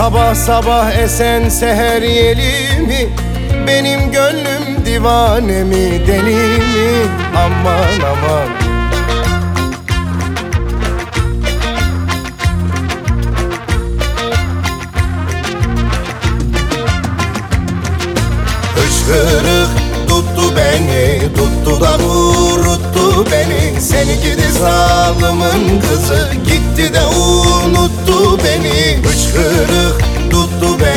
Sabah sabah esen seher yeli mi Benim gönlüm divane mi deli mi? Aman aman. Hıçkırık tuttu beni Tuttu da vuruttu beni. Seni gidi zalimin kızı Gitti de unuttu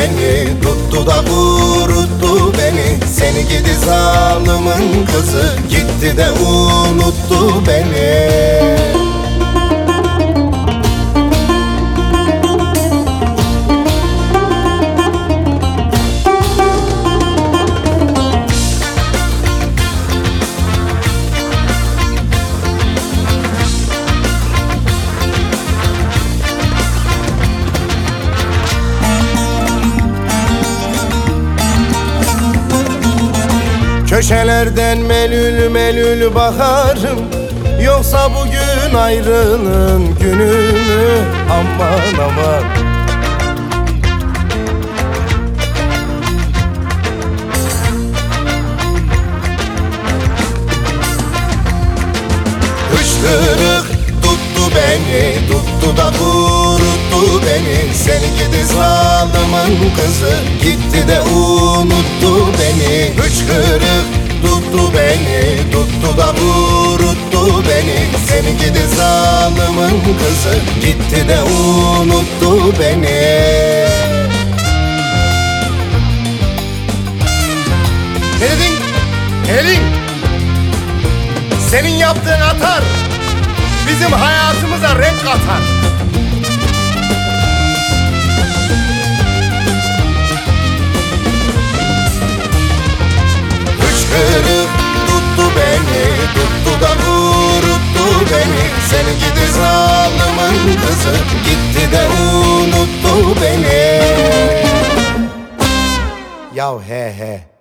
beni Tuttu da vuruttu beni. Seni gidi zalimin kızı Gitti de unuttu Köşelerden melül melül bakarım Yoksa bugün ayrılığın günü mü? Aman aman. Hışkırık tuttu beni Tuttu da vuruttu beni. Seni gidi zalimin kızı Gitti de unuttu beni. Hıçkırık tuttu beni Tuttu da vuruttu beni. Seni gidi zalimin kızı Gitti de unuttu beni. Dedin? Elin. Senin yaptığın atar Bizim hayatımıza renk katar Sen gidi zalimin kızı Gitti de unuttu beni. Yav he he.